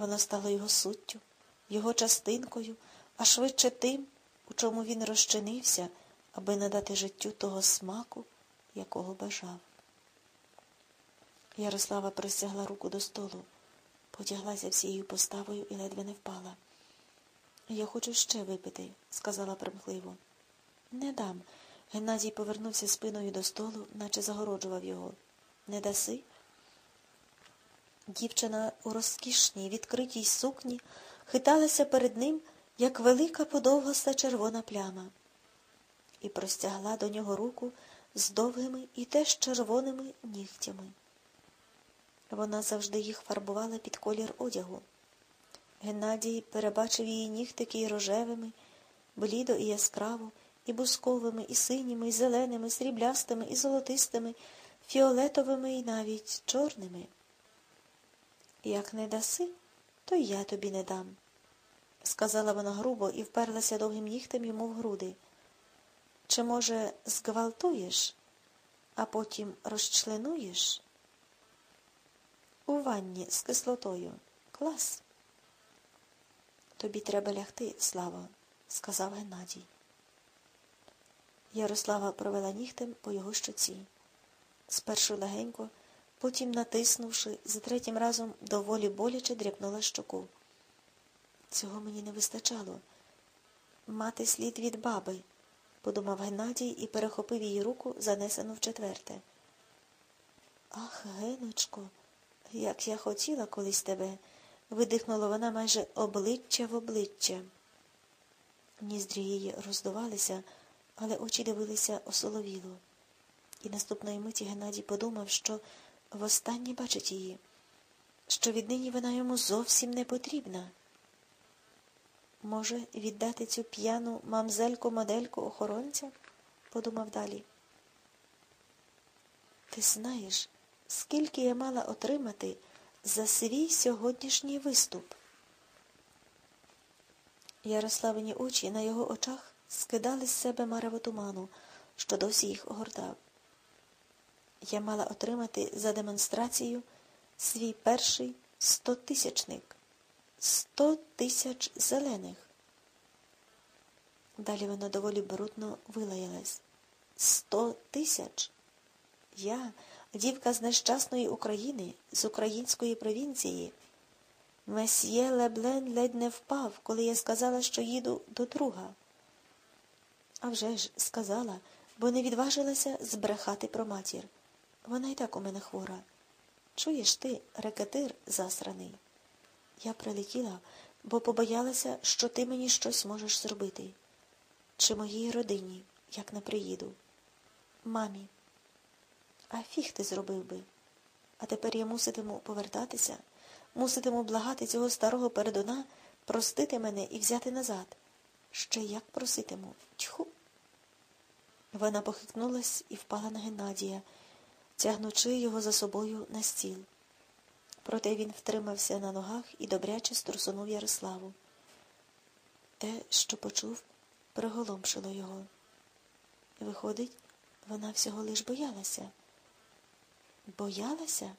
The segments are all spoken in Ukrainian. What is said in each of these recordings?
Воно стало його суттю, його частинкою, а швидше тим, у чому він розчинився, аби надати життю того смаку, якого бажав. Ярослава простягла руку до столу, потяглася всією поставою і ледве не впала. Я хочу ще випити, сказала примхливо. Не дам. Геннадій повернувся спиною до столу, наче загороджував його. Не даси? Дівчина у розкішній, відкритій сукні хиталася перед ним, як велика подовгаста червона пляма, і простягла до нього руку з довгими і теж червоними нігтями. Вона завжди їх фарбувала під колір одягу. Геннадій перебачив її нігтики і рожевими, блідо і яскраво, і бусковими, і синіми, і зеленими, сріблястими, і золотистими, фіолетовими і навіть чорними. Як не даси, то я тобі не дам, сказала вона грубо і вперлася довгим нігтем йому в груди. Чи, може, зґвалтуєш, а потім розчленуєш? У ванні з кислотою. Клас. Тобі треба лягти, Слава, сказав Геннадій. Ярослава провела нігтем по його щоці. Спершу легенько, потім, натиснувши, за третім разом доволі боляче дряпнула щоку. Цього мені не вистачало. Мати слід від баби, подумав Геннадій і перехопив її руку, занесену в четверте. Ах, Геночко, як я хотіла колись тебе, видихнула вона майже обличчя в обличчя. Ніздрі її роздувалися, але очі дивилися осоловіло. І наступної миті Геннадій подумав, що востаннє бачить її, що віднині вона йому зовсім не потрібна. Може, віддати цю п'яну мамзельку модельку охоронця? подумав далі. Ти знаєш, скільки я мала отримати за свій сьогоднішній виступ? Ярославині очі на його очах скидали з себе марево туману, що досі їх огортав. Я мала отримати за демонстрацію свій перший стотисячник. Сто тисяч зелених. Далі вона доволі брудно вилаялась. Сто тисяч. Я, дівка з нещасної України, з української провінції. Месьє Леблен ледь не впав, коли я сказала, що їду до друга. А вже ж сказала, бо не відважилася збрехати про матір. Вона й так у мене хвора. Чуєш ти, рекетир засраний? Я прилетіла, бо побоялася, що ти мені щось можеш зробити. Чи моїй родині, як не приїду. Мамі. А фіг ти зробив би. А тепер я муситиму повертатися, муситиму благати цього старого передуна простити мене і взяти назад. Ще як проситиму. Тьху. Вона похикнулась і впала на Геннадія, тягнучи його за собою на стіл. Проте він втримався на ногах і добряче струсунув Ярославу. Те, що почув, приголомшило його. Виходить, вона всього лиш боялася. Боялася,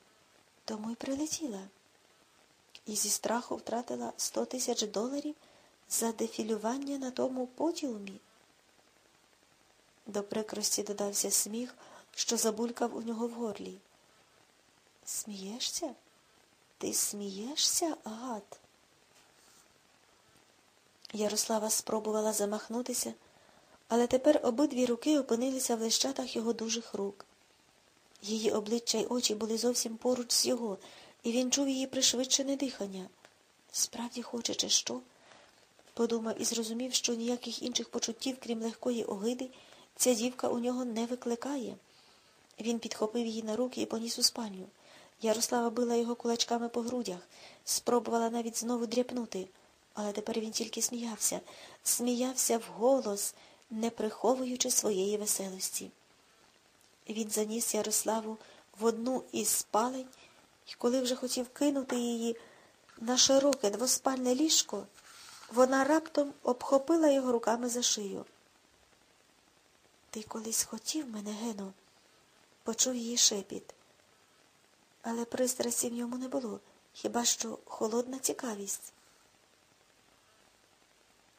тому й прилетіла. І зі страху втратила сто тисяч доларів за дефілювання на тому подіумі. До прикрості додався сміх, що забулькав у нього в горлі. Смієшся? Ти смієшся, гад? Ярослава спробувала замахнутися, але тепер обидві руки опинилися в лищатах його дужих рук. Її обличчя й очі були зовсім поруч з його, і він чув її пришвидшене дихання. Справді хоче, чи що? Подумав і зрозумів, що ніяких інших почуттів, крім легкої огиди, ця дівка у нього не викликає. Він підхопив її на руки і поніс у спальню. Ярослава била його кулачками по грудях, спробувала навіть знову дряпнути, але тепер він тільки сміявся, сміявся вголос, не приховуючи своєї веселості. Він заніс Ярославу в одну із спалень, і коли вже хотів кинути її на широке двоспальне ліжко, вона раптом обхопила його руками за шию. Ти колись хотів мене, Гено? Почув її шепіт. Але пристрасті в ньому не було, Хіба що холодна цікавість.